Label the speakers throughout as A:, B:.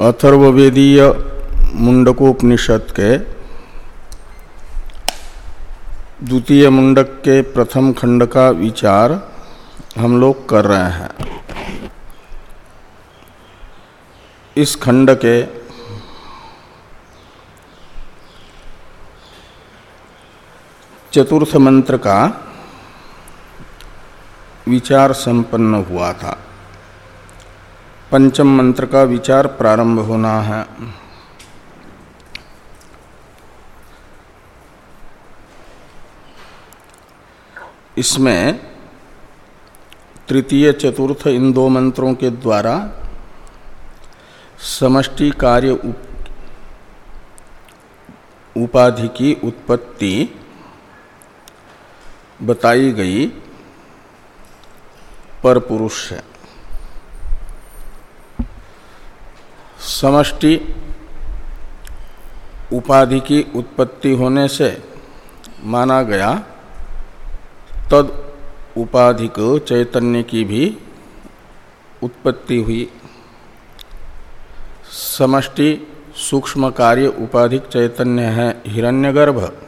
A: अथर्ववेदीय मुंडकोपनिषद के द्वितीय मुंडक के प्रथम खंड का विचार हम लोग कर रहे हैं। इस खंड के चतुर्थ मंत्र का विचार संपन्न हुआ था। पंचम मंत्र का विचार प्रारंभ होना है। इसमें तृतीय चतुर्थ इन दो मंत्रों के द्वारा समष्टि कार्य उप, उपाधि की उत्पत्ति बताई गई पर पुरुष है। समष्टि उपाधि की उत्पत्ति होने से माना गया, तद उपाधिक चैतन्य की भी उत्पत्ति हुई। समष्टि सूक्ष्म कार्य उपाधिक चैतन्य है हिरण्यगर्भ।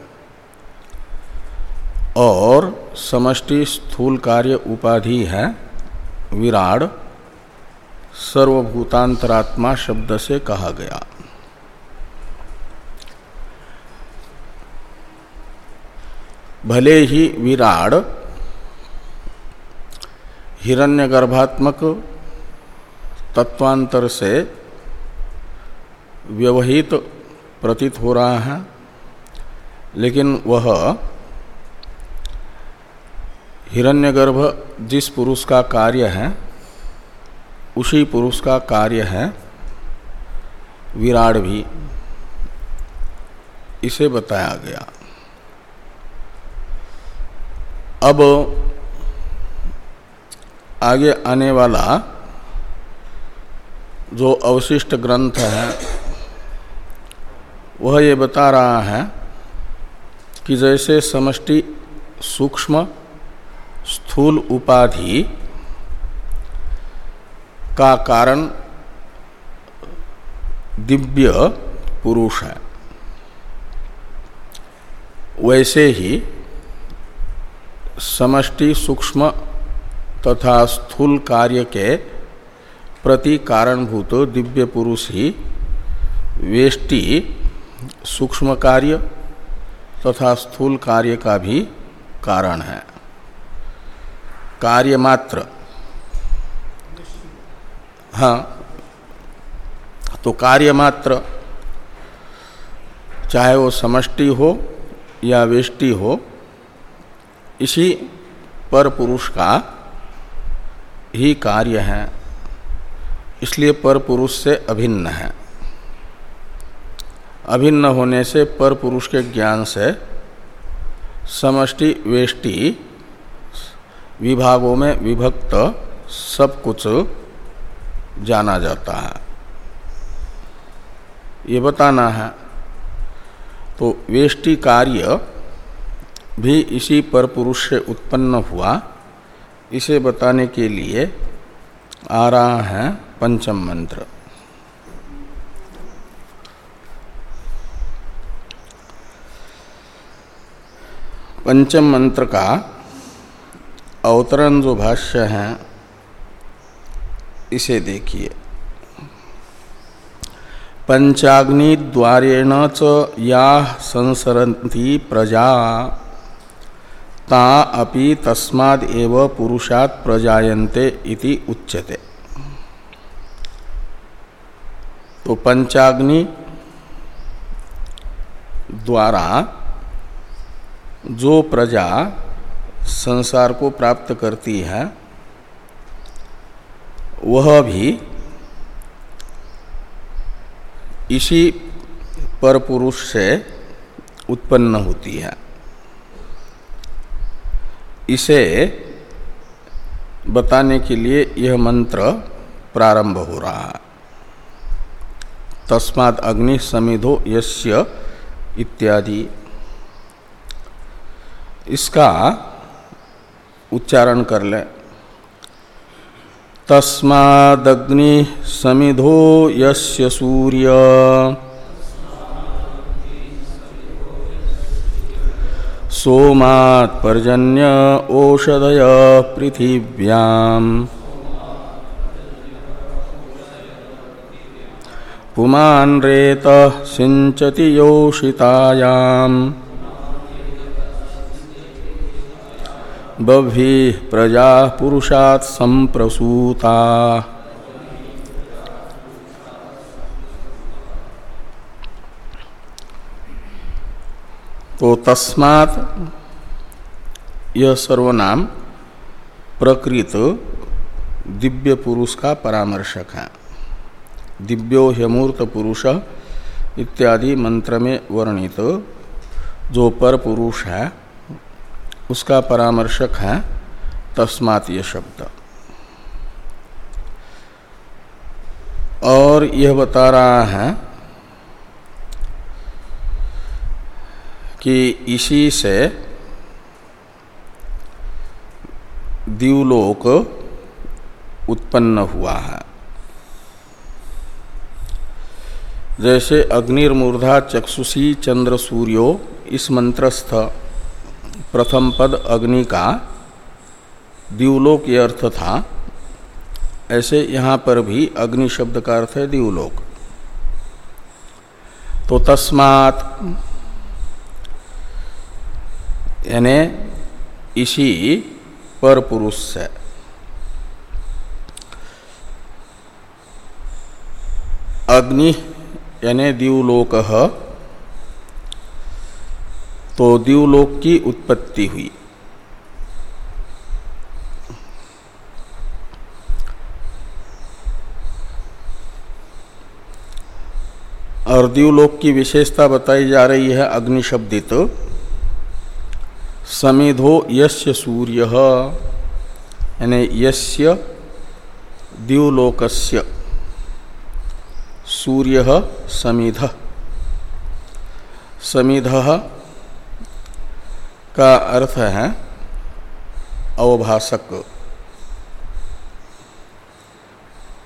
A: और समष्टि स्थूल कार्य उपाधि है विराड। सर्वभूतांतरात्मा शब्द से कहा गया। भले ही विराड, हिरण्यगर्भात्मक तत्वांतर से व्यवहित प्रतीत हो रहा है, लेकिन वह हिरण्यगर्भ जिस पुरुष का कार्य है उसी पुरुष का कार्य है विराट भी। इसे बताया गया। अब आगे आने वाला जो अवशिष्ट ग्रंथ है, वह ये बता रहा है कि जैसे समष्टि सूक्ष्म स्थूल उपाधि का कारण दिव्य पुरुष है। वैसे ही समष्टि सूक्ष्म तथा स्थूल कार्य के प्रति कारणभूत दिव्य पुरुष ही वेष्टि सूक्ष्म कार्य तथा स्थूल कार्य का भी कारण है। कार्य मात्र हाँ। तो कार्य मात्र, चाहे वो समष्टि हो या वेष्टि हो, इसी पर पुरुष का ही कार्य है। इसलिए पर पुरुष से अभिन्न है। अभिन्न होने से पर पुरुष के ज्ञान से समष्टि, वेष्टि, विभागों में विभक्त सब कुछ जाना जाता है। ये बताना है। तो वेष्टि कार्य भी इसी पर पुरुष से उत्पन्न हुआ। इसे बताने के लिए आ रहा है पंचम मंत्र। पंचम मंत्र का अवतरण जो भाष्य है इसे देखिए। पंचाग्नि द्वारेण च या संसरती प्रजा। ता अपि तस्माद एव पुरुषात् प्रजायन्ते इति उच्यते। तो पंचाग्नि द्वारा जो प्रजा संसार को प्राप्त करती है वह भी इसी पर पुरुष से उत्पन्न होती है। इसे बताने के लिए यह मंत्र प्रारंभ हो रहा है। तस्मात् अग्नि समिधो यस्य इत्यादि। इसका उच्चारण कर लें। तस्मादग्नि समिधो यस्य सूर्य। सोमात् पर्जन्य ओषधय पृथिव्याम्। पुमान् रेतः सिञ्चति योषितायाम्। बभी प्रजा पुरुषात् संप्रसूता तो तस्मात यह सर्वनाम प्रकृत दिव्य पुरुष का परामर्शक है। दिव्यो ह्यमूर्त पुरुष इत्यादि मंत्र में वर्णित जो पर पुरुष है उसका परामर्शक है तस्मात ये शब्द। और यह बता रहा है कि इसी से दिवलोक उत्पन्न हुआ है। जैसे अग्निर्मूर्धा चक्षुषी चंद्र सूर्यो इस मंत्रस्थ प्रथम पद अग्नि का दिवलोक ये अर्थ था। ऐसे यहाँ पर भी अग्नि शब्द का अर्थ है दिवलोक। तो तस्मात यानी इसी पर पुरुष से। अग्नि यानी दिवलोक तो दिवलोक की उत्पत्ति हुई। और दिवलोक की विशेषता बताई जा रही है अग्नि शब्दित समिधो यस्य सूर्य, यानी यस्य दिवलोकस्य। सूर्य समिध। समिध का अर्थ है अवभाषक।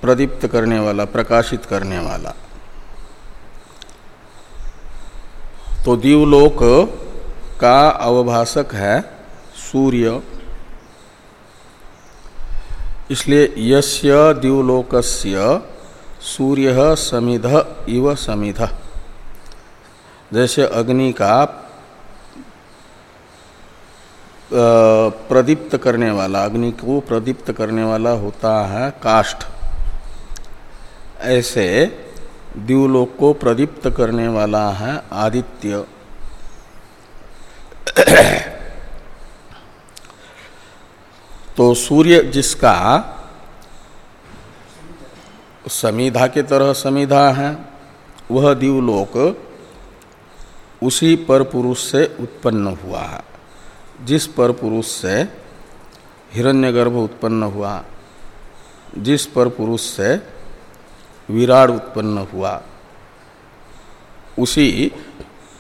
A: प्रदीप्त करने वाला, प्रकाशित करने वाला। तो दीवलोक का अवभाषक है सूर्य। इसलिए यस्य दिवलोकस्य सूर्य समिध इव समिध। जैसे अग्नि का प्रदीप्त करने वाला, अग्नि को प्रदीप्त करने वाला होता है काष्ठ। ऐसे दिवलोक को प्रदीप्त करने वाला है आदित्य। तो सूर्य जिसका समिधा के तरह समिधा है, वह दिवलोक उसी पर पुरुष से उत्पन्न हुआ है। जिस पर पुरुष से हिरण्यगर्भ उत्पन्न हुआ, जिस पर पुरुष से विराट उत्पन्न हुआ, उसी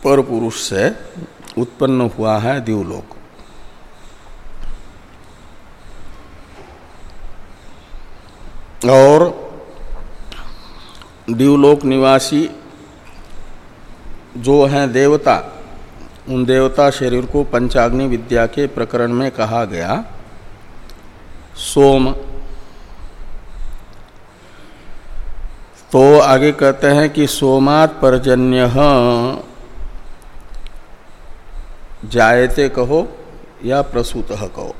A: पर पुरुष से उत्पन्न हुआ है दिवलोक। और दिवलोक निवासी जो हैं देवता उन देवता शरीर को पंचाग्नि विद्या के प्रकरण में कहा गया। सोम। तो आगे कहते हैं कि सोमात परजन्य। जायते कहो या प्रसूत कहो।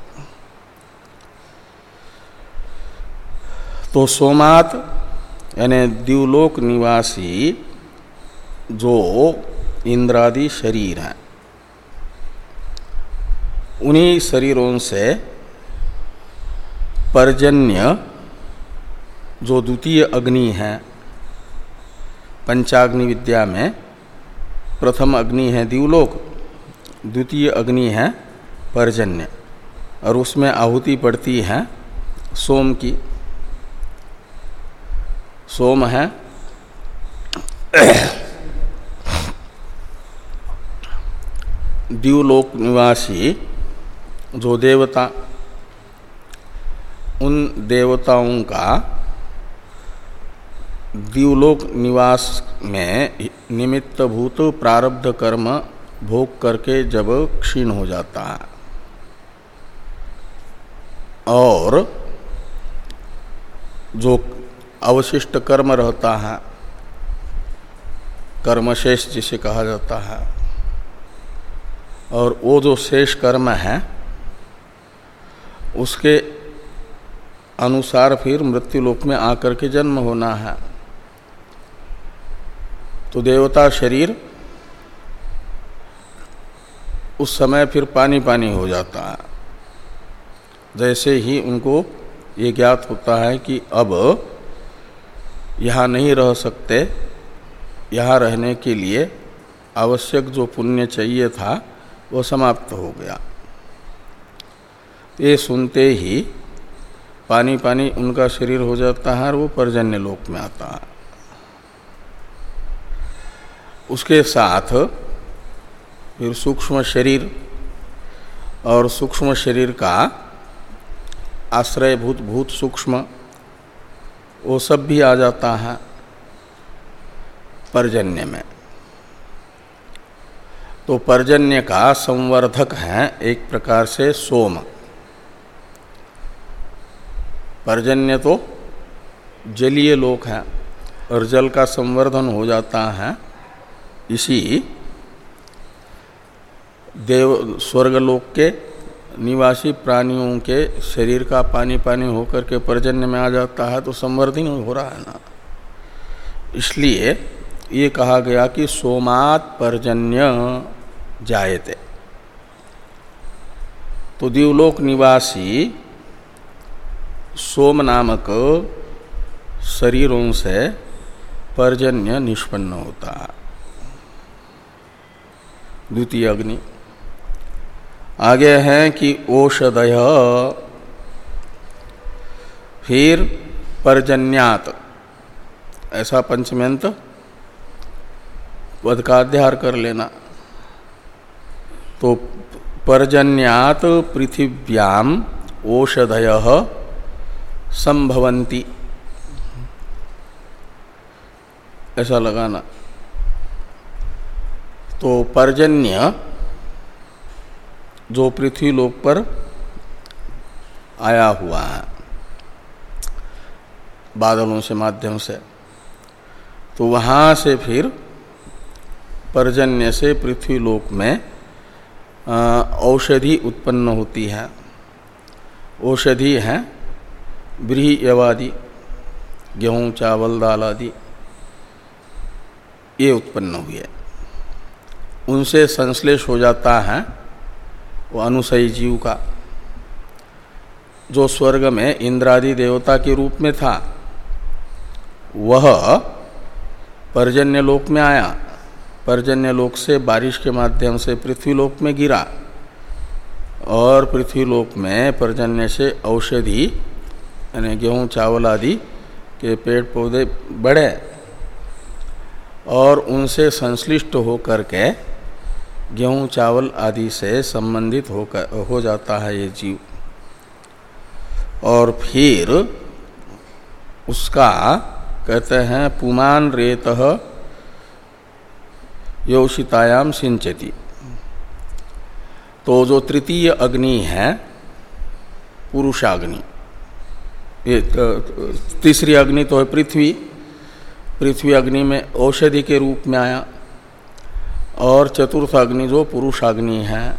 A: तो सोमात यानी द्यूलोक निवासी जो इंद्रादि शरीर हैं। उन्हीं शरीरों से पर्जन्य जो द्वितीय अग्नि है, पंचाग्नि विद्या में प्रथम अग्नि है दिवलोक, द्वितीय अग्नि है पर्जन्य, और उसमें आहुति पड़ती है सोम की। सोम है दिवलोक निवासी जो देवता, उन देवताओं का दिवलोक निवास में निमित्तभूत प्रारब्ध कर्म भोग करके जब क्षीण हो जाता है। और जो अवशिष्ट कर्म रहता है, कर्मशेष जिसे कहा जाता है, और वो जो शेष कर्म है उसके अनुसार फिर मृत्यु लोक में आकर के जन्म होना है। तो देवता शरीर उस समय फिर पानी पानी हो जाता है। जैसे ही उनको ये ज्ञात होता है कि अब यहाँ नहीं रह सकते, यहाँ रहने के लिए आवश्यक जो पुण्य चाहिए था, वो समाप्त हो गया। ये सुनते ही पानी पानी उनका शरीर हो जाता है और वो पर्जन्य लोक में आता है। उसके साथ फिर सूक्ष्म शरीर और सूक्ष्म शरीर का आश्रयभूत, भूत सूक्ष्म, वो सब भी आ जाता है पर्जन्य में। तो पर्जन्य का संवर्धक है एक प्रकार से सोम। पर्जन्य तो जलीय लोक है, और जल का संवर्धन हो जाता है। इसी देव, स्वर्गलोक के निवासी प्राणियों के शरीर का पानी पानी होकर के पर्जन्य में आ जाता है तो संवर्धन हो रहा है ना। इसलिए ये कहा गया कि सोमात पर्जन्य जायते। तो दिवलोक निवासी सोम नामक शरीरों से पर्जन्य निष्पन्न होता। द्वितीय अग्नि। आगे हैं कि औषधय फिर पर्जन्यात। ऐसा पंचम्यंत पद का अध्यार कर लेना। तो पर्जन्यात पृथिव्याम औषधय संभवंती। ऐसा लगाना। तो पर्जन्य, जो पृथ्वी लोक पर आया हुआ है, बादलों से, माध्यम से तो वहाँ से फिर पर्जन्य से पृथ्वी लोक में औषधि उत्पन्न होती है। औषधि है ब्रीहयवादि गेहूँ, चावल, दाल आदि, ये उत्पन्न हुए। उनसे संश्लेष हो जाता है वो अनुसयी जीव का, जो स्वर्ग में इंद्रादि देवता के रूप में था। वह पर्जन्य लोक में आया। पर्जन्य लोक से बारिश के माध्यम से पृथ्वी लोक में गिरा और पृथ्वी लोक में पर्जन्य से औषधि यानी गेहूँ, चावल आदि के पेड़ पौधे बढ़े और उनसे संश्लिष्ट होकर के गेहूँ, चावल आदि से संबंधित होकर, हो जाता है ये जीव। और फिर उसका कहते हैं, पुमान रेत योषितायाम सिंचती। तो जो तृतीय अग्नि है, पुरुषाग्नि। ये तीसरी अग्नि तो है पृथ्वी। पृथ्वी अग्नि में औषधि के रूप में आया। और चतुर्थ अग्नि जो पुरुष अग्नि है,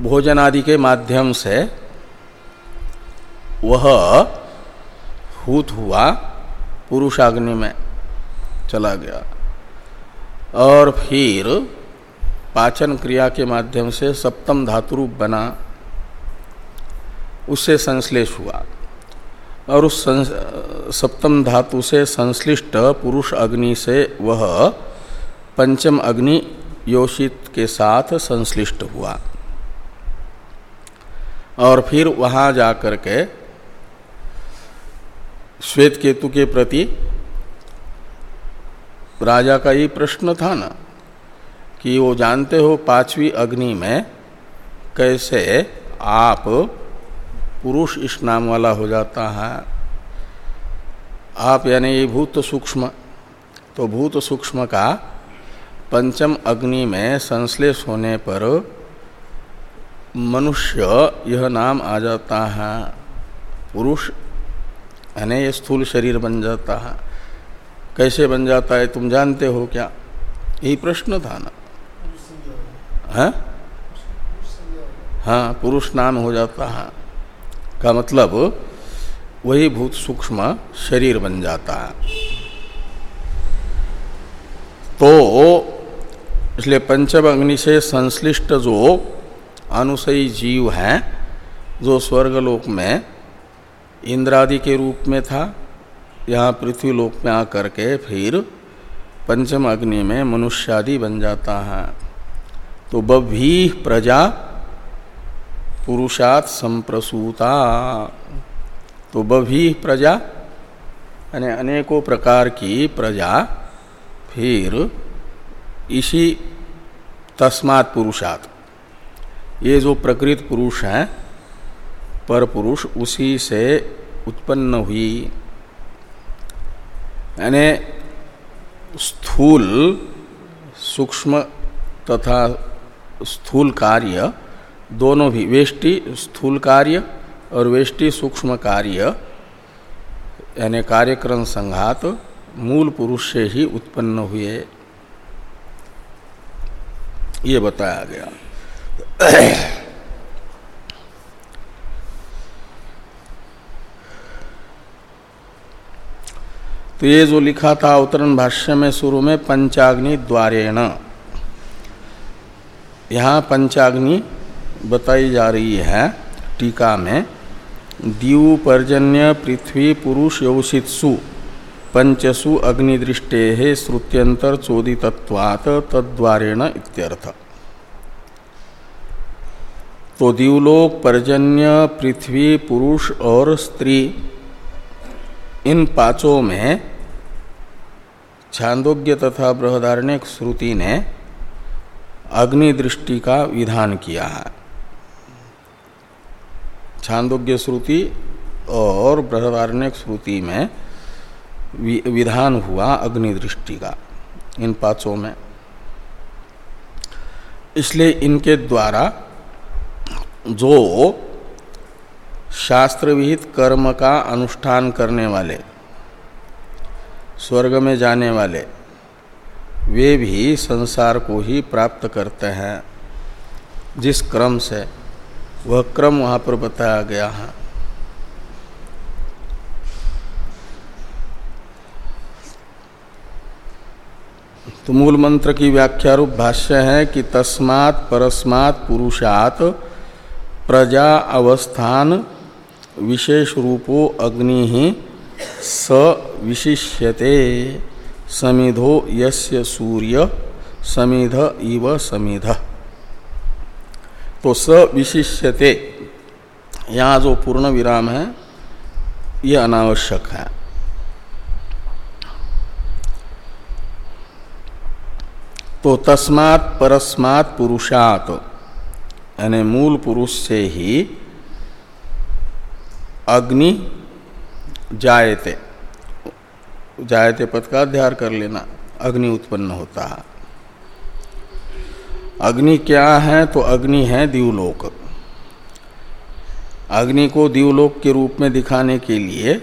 A: भोजन आदि के माध्यम से वह हूत हुआ पुरुषाग्नि में चला गया। और फिर पाचन क्रिया के माध्यम से सप्तम धातु रूप बना। उससे संश्लेष हुआ। और उस सप्तम धातु से संश्लिष्ट पुरुष अग्नि से वह पंचम अग्नि योषित के साथ संश्लिष्ट हुआ। और फिर वहाँ जाकर के श्वेत केतु के प्रति राजा का ये प्रश्न था ना, कि वो जानते हो पांचवी अग्नि में कैसे आप पुरुष इस नाम वाला हो जाता है। आप यानी ये भूत सूक्ष्म तो भूत सूक्ष्म का पंचम अग्नि में संश्लेष होने पर मनुष्य यह नाम आ जाता है। पुरुष यानी ये स्थूल शरीर बन जाता है। कैसे बन जाता है तुम जानते हो क्या? यही प्रश्न था ना। है? हाँ पुरुष नाम हो जाता है। का मतलब वही भूत सूक्ष्म शरीर बन जाता है। तो इसलिए पंचम अग्नि से संश्लिष्ट जो अनुसयी जीव हैं, जो स्वर्गलोक में इंद्रादि के रूप में था, यहाँ पृथ्वी लोक में आकर के फिर पंचम अग्नि में मनुष्यादि बन जाता है। तो बभी प्रजा पुरुषात संप्रसूता। तो बभी प्रजा, यानी अनेकों प्रकार की प्रजा, फिर इसी तस्मात पुरुषात। ये जो प्रकृत पुरुष हैं, पर पुरुष उसी से उत्पन्न हुई। यानी स्थूल सूक्ष्म तथा स्थूल कार्य दोनों भी, वेष्टि स्थूल कार्य और वेष्टि सूक्ष्म कार्य, यानी कार्यक्रम संघात मूल पुरुष से ही उत्पन्न हुए। ये बताया गया। तो ये जो लिखा था अवतरण भाष्य में शुरू में, पंचाग्नि द्वारेण। यहाँ पंचाग्नि बताई जा रही है टीका में दीव पर्जन्य पृथ्वी पुरुष यौषित्सु पंचसु अग्निदृष्टे श्रुत्यंतर चोदितत्वात् तद्वारेण इत्यर्थ। तो दीवलोक पर्जन्य पृथ्वी पुरुष और स्त्री, इन पाँचों में छांदोग्य तथा बृहदारण्य श्रुति ने अग्नि दृष्टि का विधान किया है। छांदोग्य श्रुति और बृहदारण्य श्रुति में विधान हुआ अग्नि दृष्टि का, इन पाँचों में। इसलिए इनके द्वारा जो शास्त्र विहित कर्म का अनुष्ठान करने वाले, स्वर्ग में जाने वाले, वे भी संसार को ही प्राप्त करते हैं, जिस क्रम से वह क्रम वहाँ पर बताया गया है। तो मूल मंत्र की व्याख्या रूप भाष्य है कि तस्मात् परस्मात् पुरुषात प्रजा अवस्थान विशेष रूपो अग्नि ही स विशिष्यते। समिधो यस्य सूर्य, समिध इव समिध। तो स विशिष्यते। यहाँ जो पूर्ण विराम है, ये अनावश्यक है। तो तस्मात् परस्मात् पुरुषात, यानी मूल पुरुष से ही अग्नि जायते। जायते पद का अध्ययन कर लेना, अग्नि उत्पन्न होता है। अग्नि क्या है तो अग्नि है दिवलोक। अग्नि को दिवलोक के रूप में दिखाने के लिए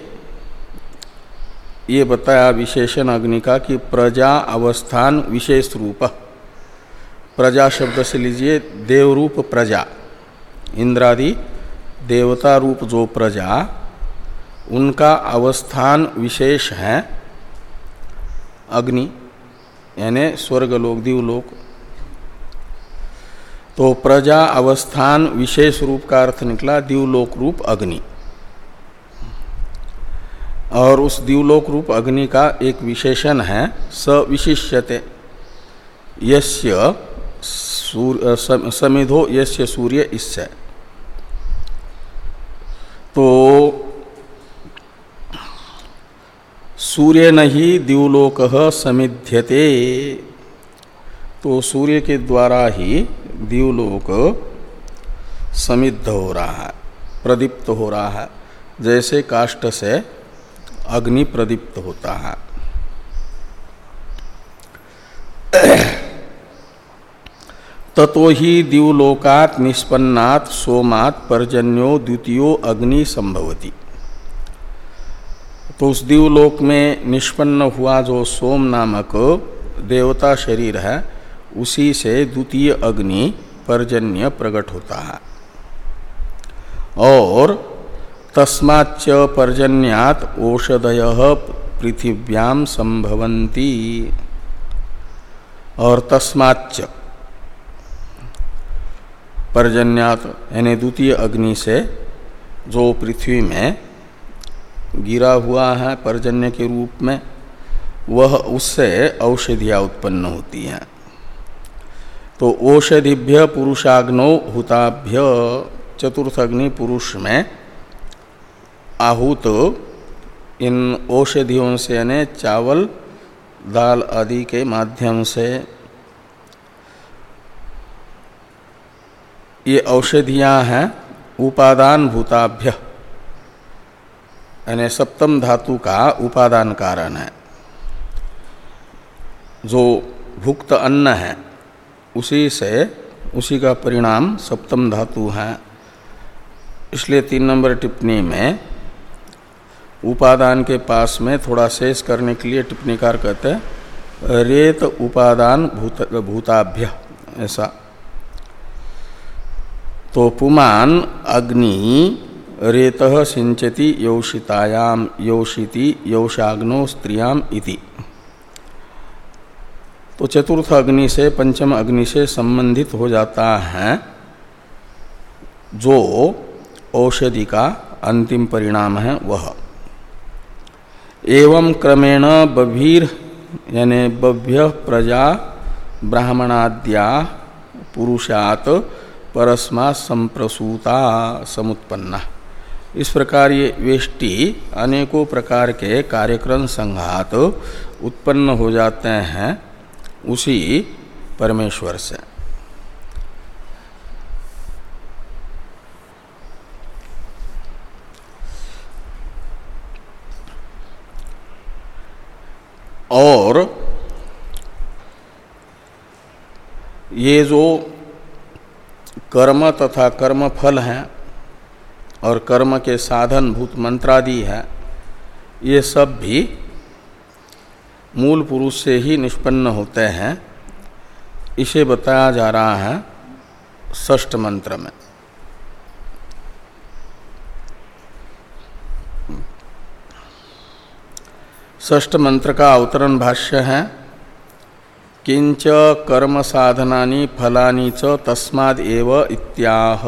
A: ये बताया विशेषण अग्नि का कि प्रजा अवस्थान विशेष रूप। प्रजा शब्द से लीजिए, देवरूप प्रजा, इंद्रादि देवता रूप जो प्रजा, उनका अवस्थान विशेष है अग्नि, यानी स्वर्गलोक, दिवलोक। तो प्रजा अवस्थान विशेष रूप का अर्थ निकला दिवलोक रूप अग्नि। और उस दिवलोक रूप अग्नि का एक विशेषण है, सविशिष्यते। यस्य समिधो यस्य सूर्य इससे तो सूर्य नहीं दिवलोक समिध्यते तो सूर्य के द्वारा ही दिवलोक समिद्ध हो रहा है, प्रदीप्त हो रहा है। जैसे काष्ट से अग्नि प्रदीप्त होता है। ततो ही दिवलोकात निष्पन्नात सोमात पर्जन्यो द्वितीयो अग्नि संभवती। तो उस दिवलोक में निष्पन्न हुआ जो सोम नामक देवता शरीर है उसी से द्वितीय अग्नि पर्जन्य प्रकट होता है। और तस्माच्च पर्जन्यात औषधय पृथिव्याम संभवंती और तस्माच्च पर्जन्यात, यानी द्वितीय अग्नि से जो पृथ्वी में गिरा हुआ है, पर्जन्य के रूप में, वह उससे औषधियाँ उत्पन्न होती हैं। तो औषधिभ्य पुरुषाग्नो हुताभ्य चतुर्थ अग्नि पुरुष में आहूत। इन औषधियों से यानी चावल, दाल आदि के माध्यम से ये औषधियाँ हैं, उपादान भूताभ्य। यानी सप्तम धातु का उपादान कारण है। जो भुक्त अन्न है उसी से उसी का परिणाम सप्तम धातु है। इसलिए तीन नंबर टिप्पणी में उपादान के पास में थोड़ा शेष करने के लिए टिप्पणीकार कहते हैं, रेत उपादान भूत, भूताभ्य ऐसा। तो पुमान, अग्नि, रेत सिंचति योषितायाम योषिति, योषाग्नो स्त्रियाम इति। तो चतुर्थ अग्नि से पंचम अग्नि से संबंधित हो जाता है, जो औषधि का अंतिम परिणाम है वह। एवं क्रमेण बभीर, यानी बभ्य प्रजा, ब्राह्मणाद्या पुरुषात परस्मा संप्रसूता समुत्पन्ना। इस प्रकार ये वेष्टि अनेकों प्रकार के कार्यक्रम संघात उत्पन्न हो जाते हैं। उसी परमेश्वर से। और ये जो कर्म तथा कर्म फल हैं और कर्म के साधन भूत मंत्रादि है, ये सब भी मूल पुरुष से ही निष्पन्न होते हैं, इसे बताया जा रहा है ष्ट मंत्र में। ष्ट मंत्र का अवतरण भाष्य है, किंच कर्म साधना फलानी च तस्माद इत्याह।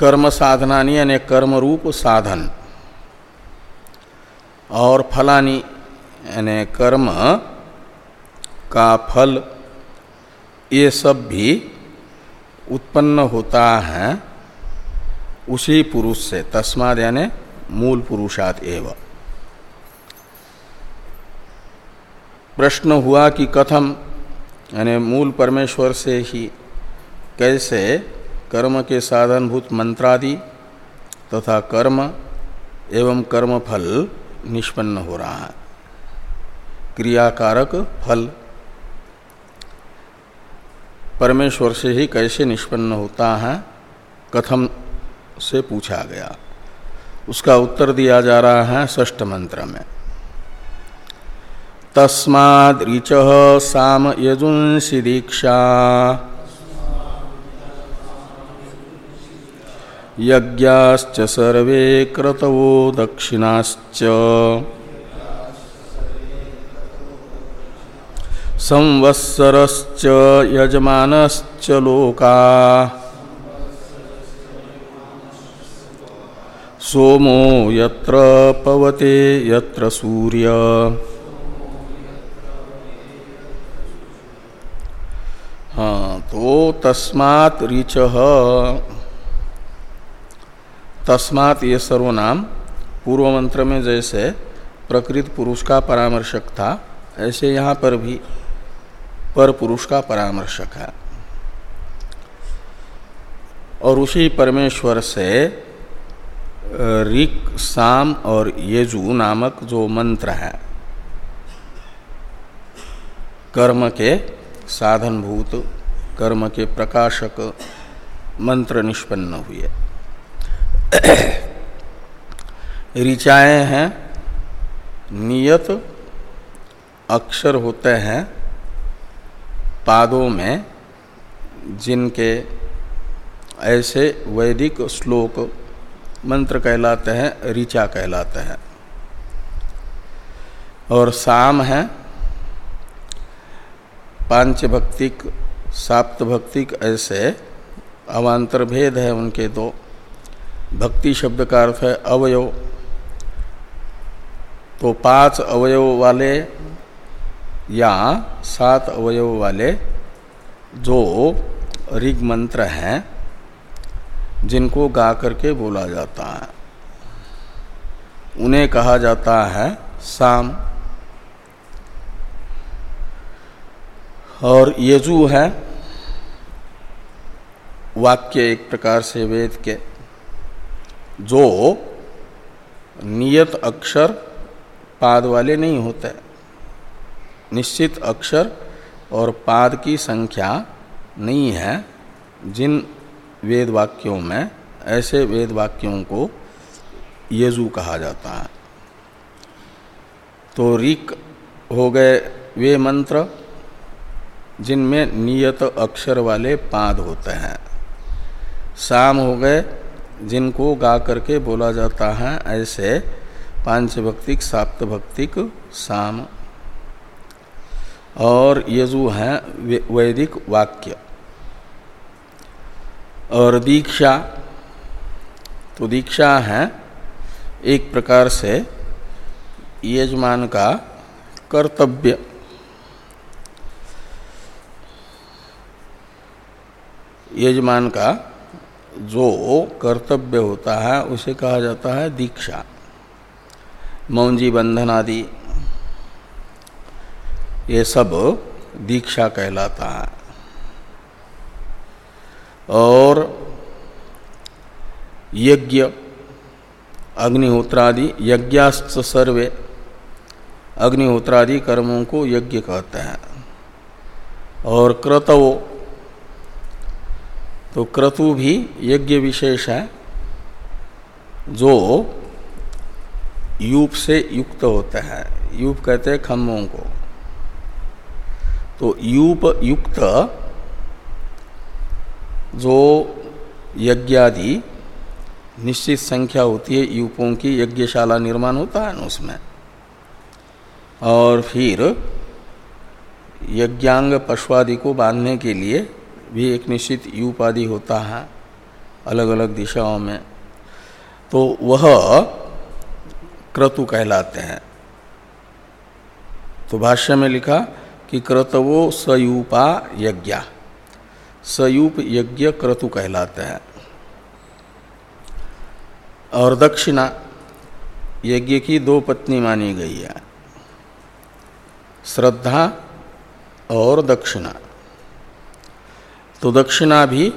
A: कर्म साधना यानी कर्म रूप साधन। और फलानी, यानी कर्म का फल, ये सब भी उत्पन्न होता है उसी पुरुष से, तस्माद यानी मूल पुरुषात एव। प्रश्न हुआ कि कथम, यानी मूल परमेश्वर से ही कैसे कर्म के साधनभूत मंत्रादि तथा कर्म एवं कर्म फल निष्पन्न हो रहा है। क्रियाकारक फल। परमेश्वर से ही कैसे निष्पन्न होता है, कथम से पूछा गया। उसका उत्तर दिया जा रहा है ष्ठ मंत्र में। तस्माद ऋच साम यजुंसी दीक्षा। यज्ञाश्च सर्वे क्रतवो दक्षिणाश्च। संवत्सरश्च यजमानश्च लोका। सोमो यत्र पवते, यत्र सूर्य। हाँ तो तस्मात् ऋच तस्मात ये सर्वनाम पूर्व मंत्र में जैसे प्रकृत पुरुष का परामर्शक था, ऐसे यहाँ पर भी पर पुरुष का परामर्शक है। और उसी परमेश्वर से ऋक, साम और येजु नामक जो मंत्र है, कर्म के साधनभूत, कर्म के प्रकाशक मंत्र निष्पन्न हुए। ऋचाएँ हैं, नियत अक्षर होते हैं पादों में, जिनके ऐसे वैदिक श्लोक मंत्र कहलाते हैं, ऋचा कहलाते हैं। और साम है पाँच भक्तिक साप्त भक्तिक ऐसे अवान्तर भेद है उनके दो। भक्ति शब्द का अर्थ है अवयव। तो पाँच अवयव वाले या सात अवयव वाले जो ऋग मंत्र हैं, जिनको गा करके बोला जाता है। उन्हें कहा जाता है साम। और यजु है, वाक्य एक प्रकार से वेद के। जो नियत अक्षर पाद वाले नहीं होते। निश्चित अक्षर और पाद की संख्या नहीं है जिन वेद वाक्यों में, ऐसे वेद वाक्यों को यजु कहा जाता है। तो रिक हो गए वे मंत्र जिनमें नियत अक्षर वाले पाद होते हैं। साम हो गए जिनको गा करके बोला जाता है, ऐसे पाँच भक्तिक साप्त भक्तिक साम। और यजु हैं वैदिक वाक्य। और दीक्षा तो दीक्षा है एक प्रकार से यजमान का कर्तव्य। यजमान का जो कर्तव्य होता है, उसे कहा जाता है दीक्षा। मौंजी बंधन आदि, ये सब दीक्षा कहलाता है। और यज्ञ, अग्निहोत्रादि यज्ञास्त सर्वे, अग्निहोत्रादि कर्मों को यज्ञ कहते हैं। और क्रतवो तो क्रतु भी यज्ञ विशेष है, जो यूप से युक्त होते हैं। यूप कहते हैं खम्भों को। तो यूप युक्त, जो यज्ञादि निश्चित संख्या होती है, यूपों की यज्ञशाला निर्माण होता है ना उसमें। और फिर यज्ञांग पशुआदि को बांधने के लिए भी एक निश्चित यूपादि होता है अलग अलग दिशाओं में। तो वह क्रतु कहलाते हैं। तो भाष्य में लिखा कि क्रतवो सयूपा यज्ञ। सयूप यज्ञ क्रतु कहलाते हैं। और दक्षिणा, यज्ञ की दो पत्नी मानी गई है। श्रद्धा और दक्षिणा। तो दक्षिणा भी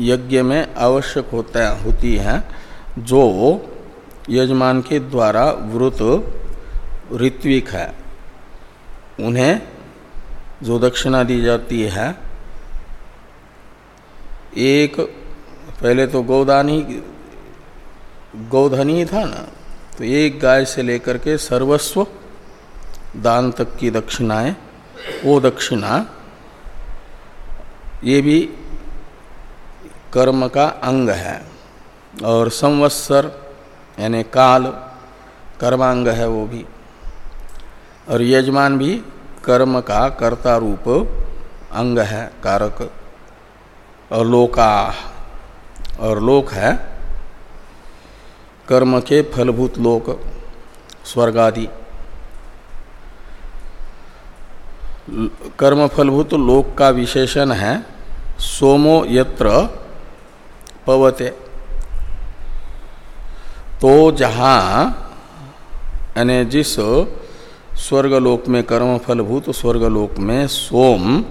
A: यज्ञ में आवश्यक होता होती है, जो यजमान के द्वारा व्रत ऋत्विक है। उन्हें जो दक्षिणा दी जाती है, एक पहले तो गौदान ही गौधन था ना तो एक गाय से लेकर के सर्वस्व दान तक की दक्षिणाएँ, वो दक्षिणा ये भी कर्म का अंग है। और संवत्सर, यानी काल, कर्मांग है वो भी। और यजमान भी कर्म का कर्ता रूप, अंग है, कारक। और लोका, और लोक है, कर्म के फलभूत लोक स्वर्गादि कर्म फलभूत लोक का विशेषण है, सोमो यत्र पवते। तो जहाँ, यानी जिस स्वर्गलोक में कर्म फलभूत स्वर्गलोक में सोम,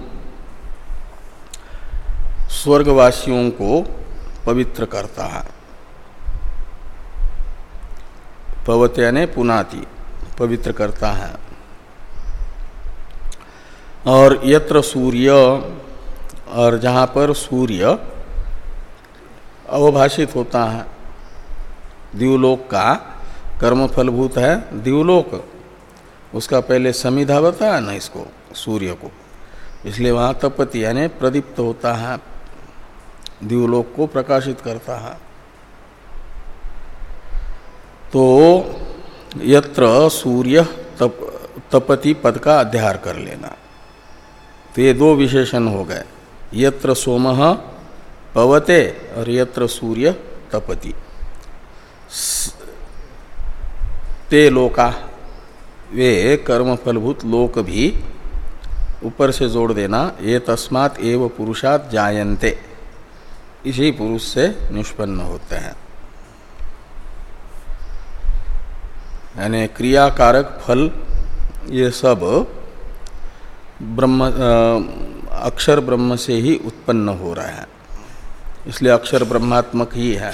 A: स्वर्गवासियों को पवित्र करता है। पवत यानी पुनाति, पवित्र करता है। और यत्र सूर्य, और जहाँ पर सूर्य अवभाषित होता है। दिवलोक का कर्म फलभूत है। दिवलोक, उसका पहले समिधा बताया ना इसको, सूर्य को। इसलिए वहाँ तपति यानी प्रदीप्त होता है। दिवलोक को प्रकाशित करता है। तो यत्र सूर्य तप, तपति पद का अध्यार कर लेना। तो ये दो विशेषण हो गए। यत्र सोम पवते और यत्र सूर्य तपति। ते लोका, वे कर्म फलभूत लोक भी ऊपर से जोड़ देना, ये तस्मात एव पुरुषात जायन्ते। इसी पुरुष से निष्पन्न होते हैं। यानी क्रियाकारक फल, ये सब ब्रह्म अक्षर ब्रह्म से ही उत्पन्न हो रहा है। इसलिए अक्षर ब्रह्मात्मक ही है।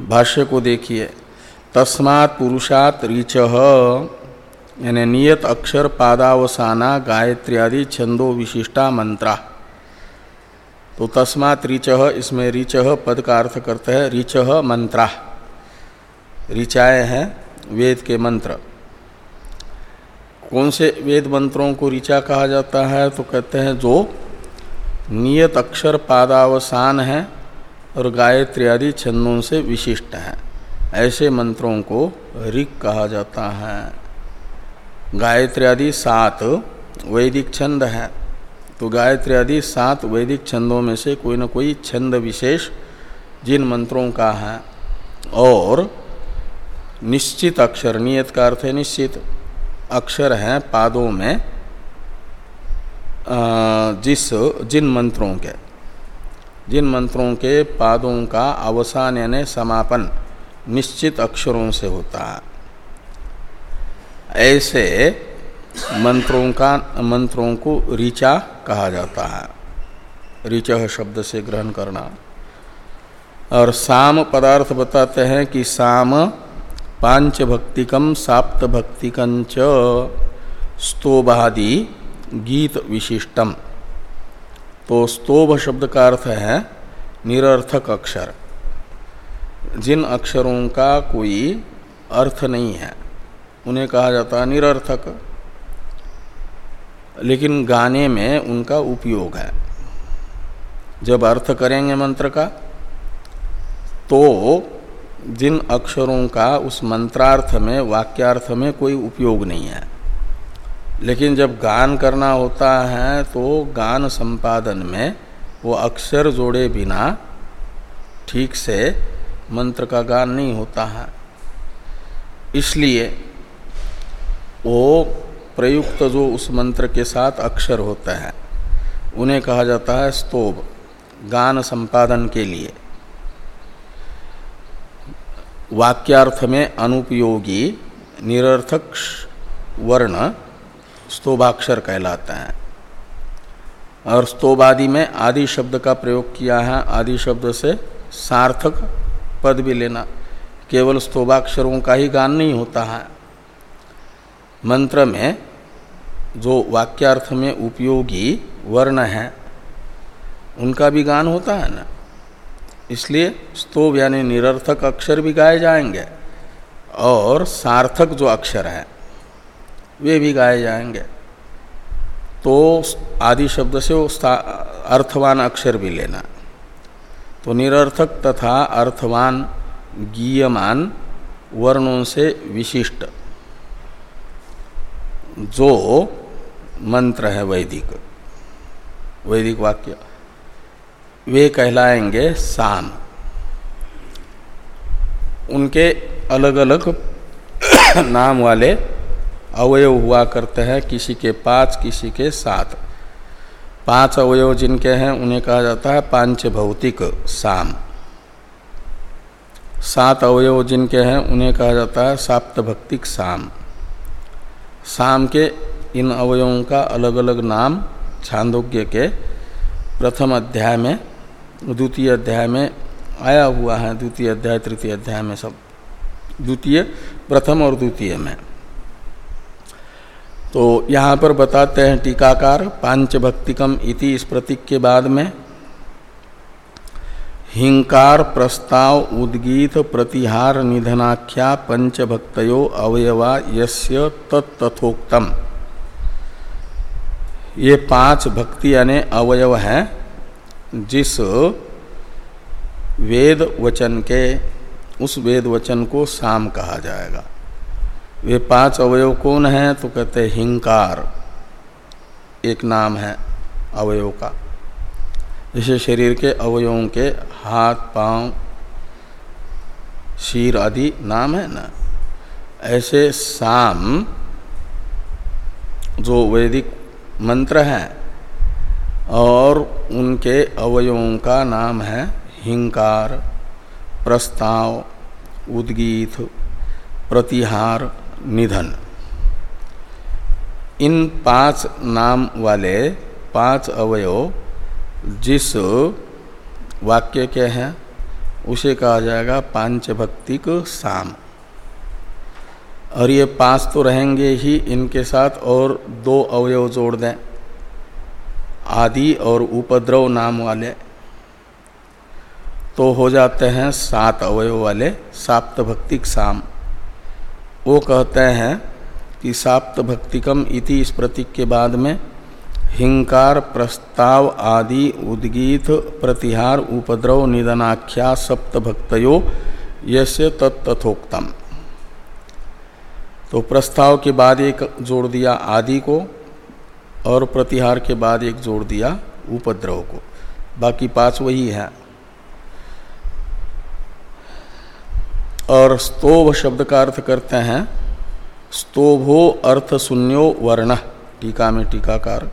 A: भाष्य को देखिए। तस्मात् पुरुषात ऋच, यानी नियत अक्षर पादावसाना गायत्री आदि छंदो विशिष्टा मंत्रा। तो तस्मात् ऋच, इसमें ऋच पद का अर्थ करते हैं ऋच मंत्रा। ऋचाए हैं वेद के मंत्र। कौन से वेद मंत्रों को ऋचा कहा जाता है? तो कहते हैं जो नियत अक्षर पादावसान है और गायत्री आदि छंदों से विशिष्ट हैं। ऐसे मंत्रों को ऋक कहा जाता है। गायत्री आदि सात वैदिक छंद है। तो गायत्री आदि सात वैदिक छंदों में से कोई ना कोई छंद विशेष जिन मंत्रों का है। और निश्चित अक्षर, नियत का अर्थ है निश्चित। अक्षर हैं पादों में जिस, जिन मंत्रों के। जिन मंत्रों के पादों का अवसान यानी समापन निश्चित अक्षरों से होता है। ऐसे मंत्रों का, मंत्रों को ऋचा कहा जाता है। ऋच शब्द से ग्रहण करना। और साम पदार्थ बताते हैं कि साम पाँच भक्तिकम साप्त भक्तिकंच स्तोभादि गीत विशिष्टम तो स्तोभ शब्द का अर्थ है निरर्थक अक्षर। जिन अक्षरों का कोई अर्थ नहीं है, उन्हें कहा जाता है निरर्थक। लेकिन गाने में उनका उपयोग है। जब अर्थ करेंगे मंत्र का तो जिन अक्षरों का उस मंत्रार्थ में, वाक्यार्थ में कोई उपयोग नहीं है। लेकिन जब गान करना होता है तो गान संपादन में वो अक्षर जोड़े बिना ठीक से मंत्र का गान नहीं होता है। इसलिए वो प्रयुक्त जो उस मंत्र के साथ अक्षर होता है, उन्हें कहा जाता है स्तोभ, गान संपादन के लिए। वाक्यार्थ में अनुपयोगी निरर्थक वर्ण स्तोभाक्षर कहलाता है। और स्तोभादि में आदि शब्द का प्रयोग किया है। आदि शब्द से सार्थक पद भी लेना केवल स्तोभाक्षरों का ही गान नहीं होता है। मंत्र में जो वाक्यार्थ में उपयोगी वर्ण है, उनका भी गान होता है ना? इसलिए स्तोभ यानी निरर्थक अक्षर भी गाए जाएँगे और सार्थक जो अक्षर हैं, वे भी गाए जाएँगे। तो आदि शब्द से वो अर्थवान अक्षर भी लेना। तो निरर्थक तथा अर्थवान, गीयमान वर्णों से विशिष्ट, जो मंत्र है वैदिक। वैदिक वाक्य। वे कहलाएँगे साम उनके अलग अलग नाम वाले अवयव हुआ करते हैं, किसी के पाँच, किसी के सात। पाँच अवयव जिनके हैं, उन्हें कहा जाता है पाँच भौतिक साम सात अवयव जिनके हैं, उन्हें कहा जाता है साप्त भक्तिक साम साम के इन अवयवों का अलग अलग नाम छांदोग्य के प्रथम अध्याय में द्वितीय अध्याय में आया हुआ है, द्वितीय अध्याय, तृतीय अध्याय में सब। द्वितीय, प्रथम और द्वितीय में। तो यहाँ पर बताते हैं, टीकाकार पाँच भक्तिकम इति इस प्रतीक के बाद में, हिंकार प्रस्ताव उद्गीत प्रतिहार निधनाख्या पंचभक्तयो अवयवा यस्य तत्थोक्तम ये पाँच भक्ति यानी अवयव हैं। जिस वेद वचन के, उस वेद वचन को साम कहा जाएगा। वे पाँच अवयव कौन हैं? तो कहते हिंकार। एक नाम है अवयव का। जैसे शरीर के अवयवों के हाथ, पाँव, शीर आदि नाम है ना? ऐसे साम जो वैदिक मंत्र हैं और उनके अवयवों का नाम है हिंकार, प्रस्ताव, उद्गीत, प्रतिहार, निधन। इन पाँच नाम वाले पाँच अवयव जिस वाक्य के हैं, उसे कहा जाएगा पांचभक्तिक साम। और ये पाँच तो रहेंगे ही इनके साथ और दो अवयव जोड़ दें। आदि और उपद्रव नाम वाले तो हो जाते हैं सात अवयव वाले साप्त भक्तिक साम। वो कहते हैं कि साप्त भक्तिकम इति इस प्रतीक के बाद में हिंकार, प्रस्ताव आदि, उद्गीत, प्रतिहार, उपद्रव, निधनाख्या सप्त भक्तयो यस्य तत्थोक्तम तो प्रस्ताव के बाद एक जोड़ दिया आदि को। और प्रतिहार के बाद एक जोड़ दिया उपद्रव को। बाकी पाँच वही है। और स्तोभ शब्द का अर्थ करते हैं, स्तोभो अर्थ शून्यो वर्ण, टीका में टीकाकार।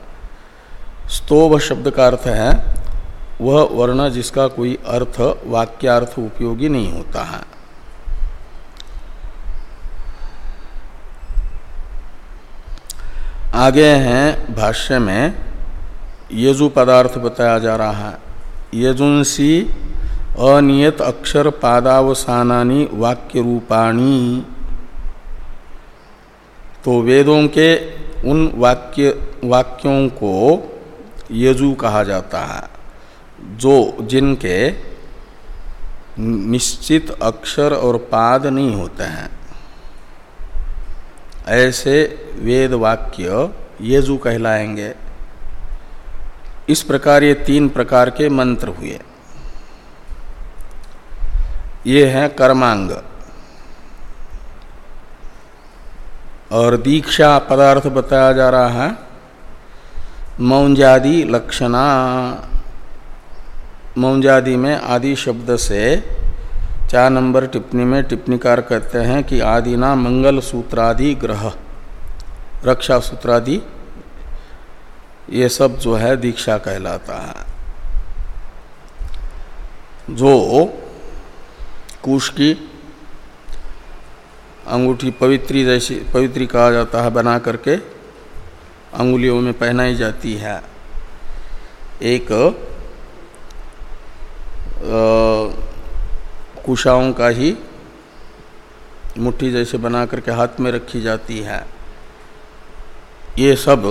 A: स्तोभ शब्द का अर्थ है, वह वर्ण जिसका कोई अर्थ वाक्यार्थ उपयोगी नहीं होता है। आगे हैं भाष्य में, यजु पदार्थ बताया जा रहा है। यजुंसी अनियत अक्षर पादावसानी वाक्य रूपाणी तो वेदों के उन वाक्य, वाक्यों को यजु कहा जाता है, जो जिनके निश्चित अक्षर और पाद नहीं होते हैं। ऐसे वेद वाक्य यजु कहलाएँगे। इस प्रकार ये तीन प्रकार के मंत्र हुए। ये है कर्मांग और दीक्षा पदार्थ बताया जा रहा है। मौंजादि लक्षणा। मौंजादि में आदि शब्द से चार नंबर टिप्पणी में टिप्पणीकार कहते हैं कि आदिना मंगल सूत्रादि ग्रह, रक्षा सूत्रादि, ये सब जो है दीक्षा कहलाता है। जो कुश की अंगूठी पवित्री जैसी, पवित्री कहा जाता है, बना करके अंगुलियों में पहनाई जाती है। एक कुशाओं का ही मुट्ठी जैसे बना करके हाथ में रखी जाती है। ये सब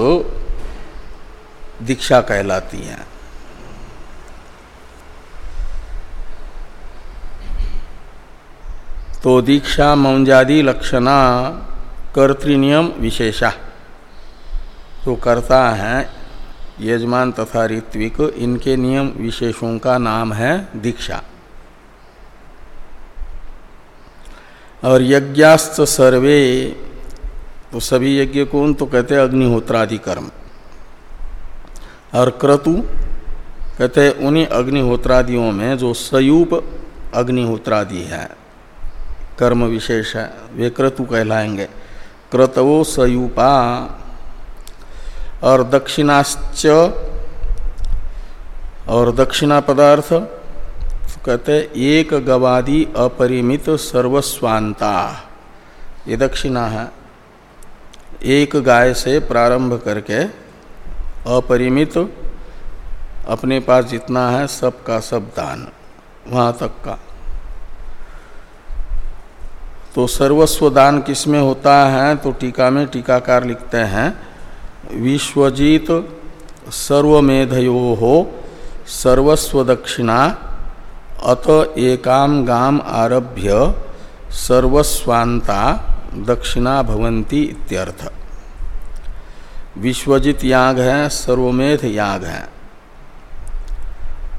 A: दीक्षा कहलाती हैं। तो दीक्षा मौंजादि लक्षणा कर्तृनियम विशेषा। तो करता है, यजमान तथा ऋत्विक, इनके नियम विशेषों का नाम है दीक्षा। और यज्ञास्त सर्वे। तो सभी यज्ञ कौन तो कहते हैं अग्निहोत्रादि कर्म और क्रतु कहते हैं उन्हीं अग्निहोत्रादियों में जो सयूप अग्निहोत्रादि है। कर्म विशेष है, वे क्रतु कहलाएँगे। क्रतवो सयूपा। और दक्षिणाश्च, और दक्षिणा पदार्थ कहते एक गवादि अपरिमित सर्वस्वांता। ये दक्षिणा है। एक गाय से प्रारंभ करके अपरिमित, अपने पास जितना है सब का सब दान, वहाँ तक का। तो सर्वस्व दान किसमें होता है तो टीका में टीकाकार लिखते हैं, विश्वजीत सर्वमेधयो हो सर्वस्व दक्षिणा अत एकाम गाम आरभ्य सर्वस्वांता दक्षिणा भवंती इत्यर्थ। विश्वजित याग है, सर्वमेध याग है।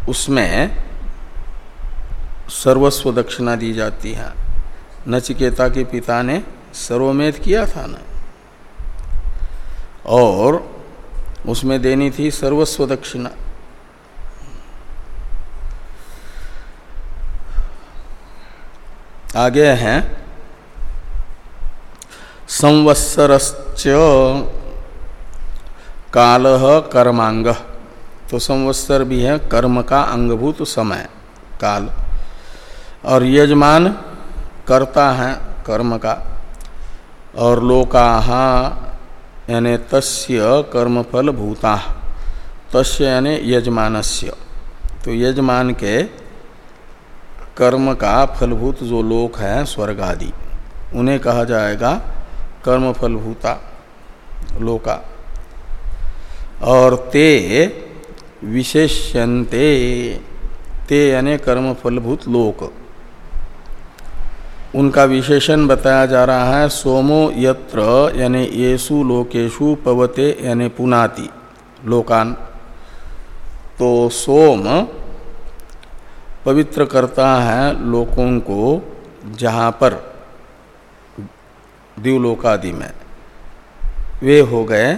A: उसमें सर्वस्व दक्षिणा दी जाती है। नचिकेता के पिता ने सर्वमेध किया था ना। और उसमें देनी थी सर्वस्व दक्षिणा। आगे हैं। संवत्सरश्च काल कर्मांग। तो संवत्सर भी है, कर्म का अंगभूत समय, काल। और यजमान करता है, कर्म का। और लोका, यानी तस्य कर्मफल भूता तस्य यानी यजमानस्य। तो यजमान के कर्म का फलभूत जो लोक है, स्वर्ग आदि। उन्हें कहा जाएगा कर्म फलभूता लोका। और ते विशेष्यंते ते यानी कर्म फलभूत लोक। उनका विशेषण बताया जा रहा है, सोमो यत्र यानी येसु लोकेशु पवते यानी पुनाति, लोकान। तो सोम पवित्र करता है लोकों को जहाँ पर दिवलोकादि में। वे हो गए,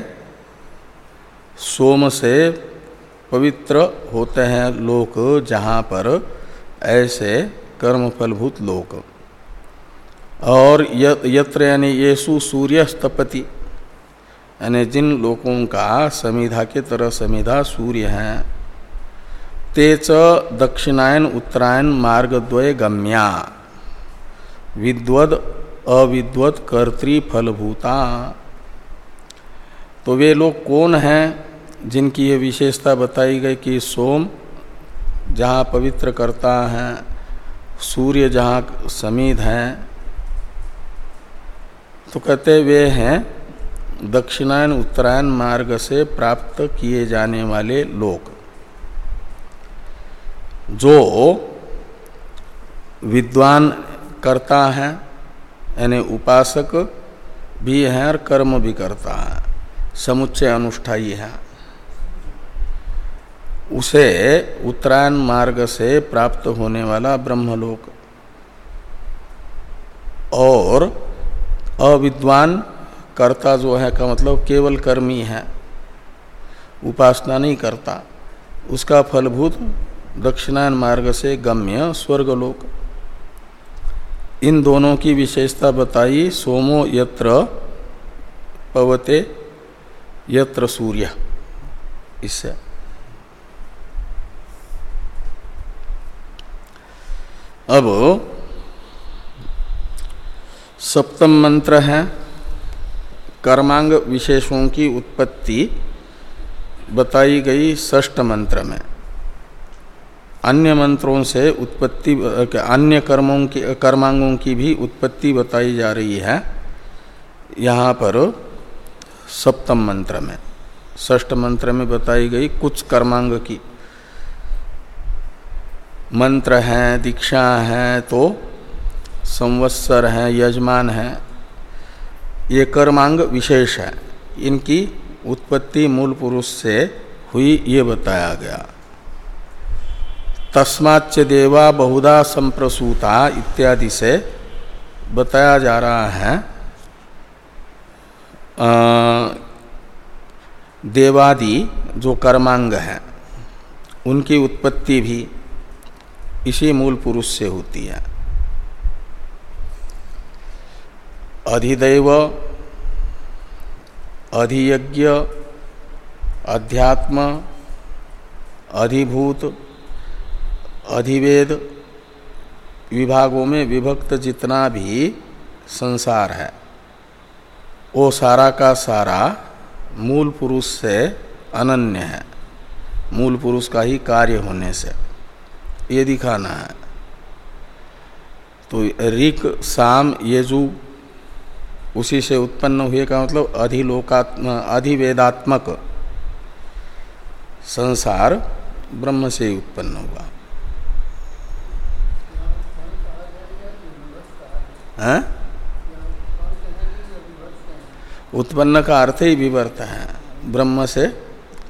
A: सोम से पवित्र होते हैं लोक जहाँ पर ऐसे कर्मफलभूत लोक और यत्र यानी येसु सूर्य स्तपति यानी जिन लोगों का समिधा के तरह समिधा सूर्य हैं तेच दक्षिणायन उत्तरायण मार्गद्वय गम्या। विद्वद अविद्वत कर्तृफलभूता तो वे लोग कौन हैं जिनकी ये विशेषता बताई गई कि सोम जहाँ पवित्र करता है, सूर्य जहाँ समीध हैं? तो कहते वे हैं दक्षिणायन उत्तरायण मार्ग से प्राप्त किए जाने वाले लोग। जो विद्वान करता है, यानी उपासक भी है और कर्म भी करता है, समुच्चय अनुष्ठाई है। उसे उत्तरायण मार्ग से प्राप्त होने वाला ब्रह्मलोक और अविद्वान कर्ता जो है का मतलब केवल कर्मी है, उपासना नहीं करता, उसका फलभूत दक्षिणायन मार्ग से गम्य स्वर्गलोक। इन दोनों की विशेषता बताई, सोमो यत्र पवते, यत्र सूर्य। इससे। अब, सप्तम मंत्र है, कर्मांग विशेषों की उत्पत्ति, बताई गई षष्ठ मंत्र में। अन्य मंत्रों से उत्पत्ति अन्य कर्मों की, कर्मांगों की भी उत्पत्ति बताई जा रही है। यहाँ पर सप्तम मंत्र में, षष्ठ मंत्र में बताई गई कुछ कर्मांग की। मंत्र हैं, दीक्षा हैं तो संवत्सर हैं, यजमान हैं। ये कर्मांग विशेष है। इनकी उत्पत्ति मूल पुरुष से हुई, ये बताया गया। तस्माच्च देवा बहुधा संप्रसूता इत्यादि से बताया जा रहा है। देवादि जो कर्मांग हैं, उनकी उत्पत्ति भी इसी मूल पुरुष से होती है। अधिदैव, अधियज्ञ, अध्यात्म, अधिभूत अधिवेद विभागों में विभक्त जितना भी संसार है, वो सारा का सारा मूल पुरुष से अनन्य है। मूल पुरुष का ही कार्य होने से। ये दिखाना है। तो ऋक, साम, येजु, उसी से उत्पन्न हुए का मतलब अधिलोकात्म, अधिवेदात्मक संसार ब्रह्म से ही उत्पन्न हुआ। है? उत्पन्न का अर्थ ही विवर्त है। ब्रह्म से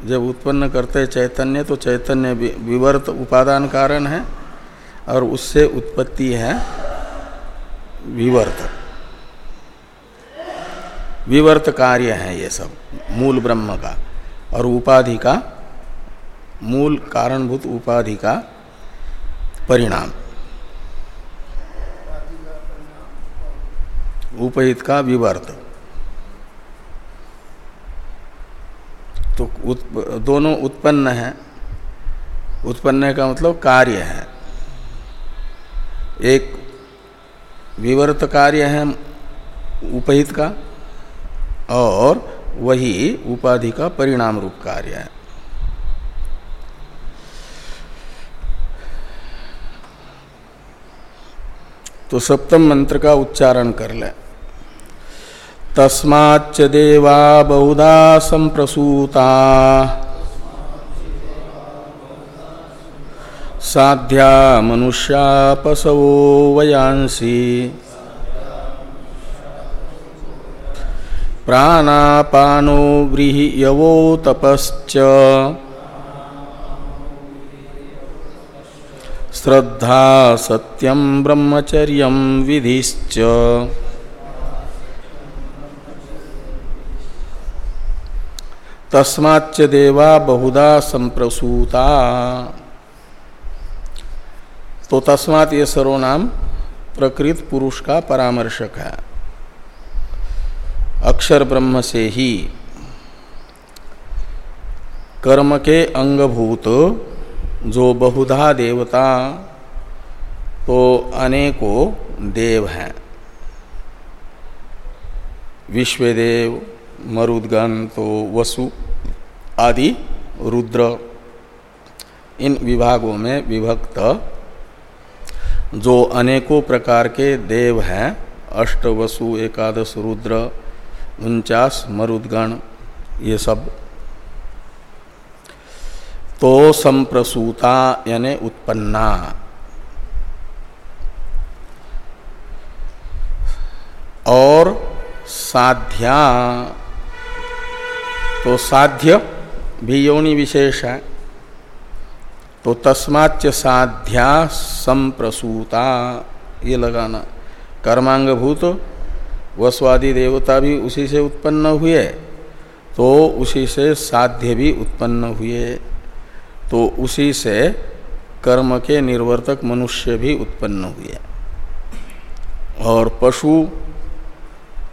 A: जब उत्पन्न करते चैतन्य तो चैतन्य विवर्त उपादान कारण है और उससे उत्पत्ति है विवर्त। विवर्त कार्य है ये सब, मूल ब्रह्म का और उपाधि का, मूल कारणभूत उपाधि का परिणाम। उपहित का विवर्त। तो उत, दोनों उत्पन्न है। उत्पन्न का मतलब कार्य है। एक विवर्त कार्य है उपहित का और वही उपाधि का परिणाम रूप कार्य है। तो सप्तम मंत्र का उच्चारण कर ले। तस्माच्च देवा बहुधा संप्रसूता। साध्या मनुष्या पशवो वयांसी। प्राणापानो व्रीहयवो तपश्च। श्रद्धा सत्यम ब्रह्मचर्य विधिश्च। तस्माच्च देवा बहुधा संप्रसूता। तो तस्मात ये सर्वनाम प्रकृत पुरुष का परामर्शक है। अक्षर ब्रह्म से ही कर्म के अंगभूत जो बहुधा देवता तो अनेकों देव हैं। विश्वदेव मरुदगन तो वसु आदि रुद्र। इन विभागों में विभक्त जो अनेकों प्रकार के देव हैं अष्ट वसु एकादश, रुद्र, उनचास, मरुदगण, ये सब। तो संप्रसूता यानी उत्पन्ना। और साध्या तो साध्य भी योनि विशेष है। तो तस्माच्च साध्या संप्रसूता, ये लगाना। कर्मांगभूत, वस्वादी देवता भी उसी से उत्पन्न हुए। तो उसी से साध्य भी उत्पन्न हुए। तो उसी से कर्म के निर्वर्तक मनुष्य भी उत्पन्न हुए। और पशु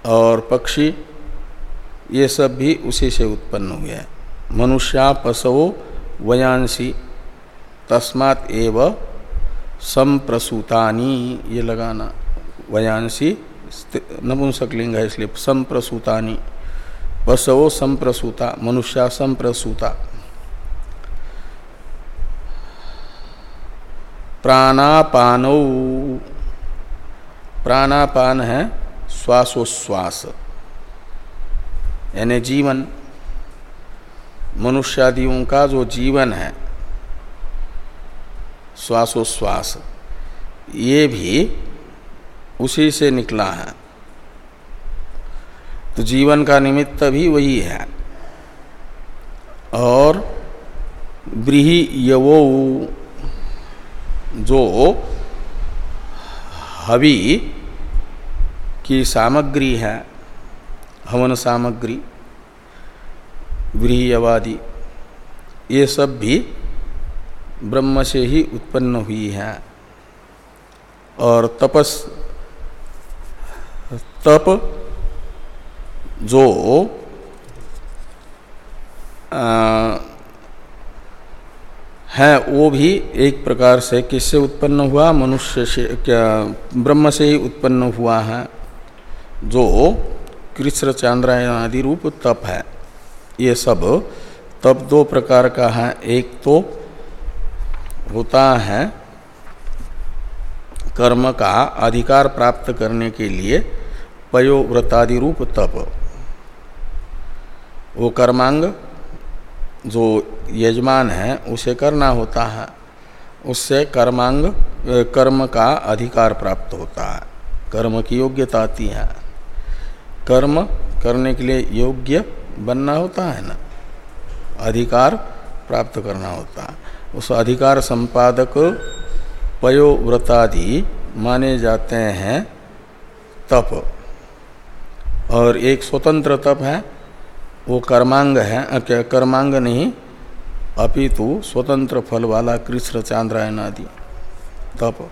A: और पक्षी, ये सब भी उसी से उत्पन्न हुए। मनुष्या पशवो वयांसी, तस्मात एव संप्रसूतानी। ये लगाना, वयांसी नपुंसकलिंग है इसलिए संप्रसूतानी। पशवो संप्रसूता, मनुष्या संप्रसूता। प्राणापान प्राणापान है श्वासोश्वास, यानी जीवन। मनुष्यादियों का जो जीवन है, श्वासोश्वास, ये भी उसी से निकला है। तो जीवन का निमित्त भी वही है। और ब्रीही यवो जो हवि की सामग्री है, हवन सामग्री गृहवादी ये सब भी ब्रह्म से ही उत्पन्न हुई है। और तपस तप जो आ, है वो भी एक प्रकार से किससे उत्पन्न हुआ? मनुष्य से क्या ब्रह्म से ही उत्पन्न हुआ है। जो कृष्ण चांद्रायण आदि रूप तप है। ये सब, तब दो प्रकार का है। एक तो होता है कर्म का अधिकार प्राप्त करने के लिए पयोव्रतादि रूप तप। वो कर्मांग, जो यजमान है, उसे करना होता है। उससे कर्मांग कर्म का अधिकार प्राप्त होता है। कर्म की योग्यता आती है। कर्म करने के लिए योग्य बनना होता है ना। अधिकार प्राप्त करना होता है। उस अधिकार संपादक पयोव्रतादि माने जाते हैं तप। और एक स्वतंत्र तप है, वो कर्मांग है क्या कर्मांग नहीं, अपितु स्वतंत्र फल वाला कृष्ण चांद्रायन आदि तप।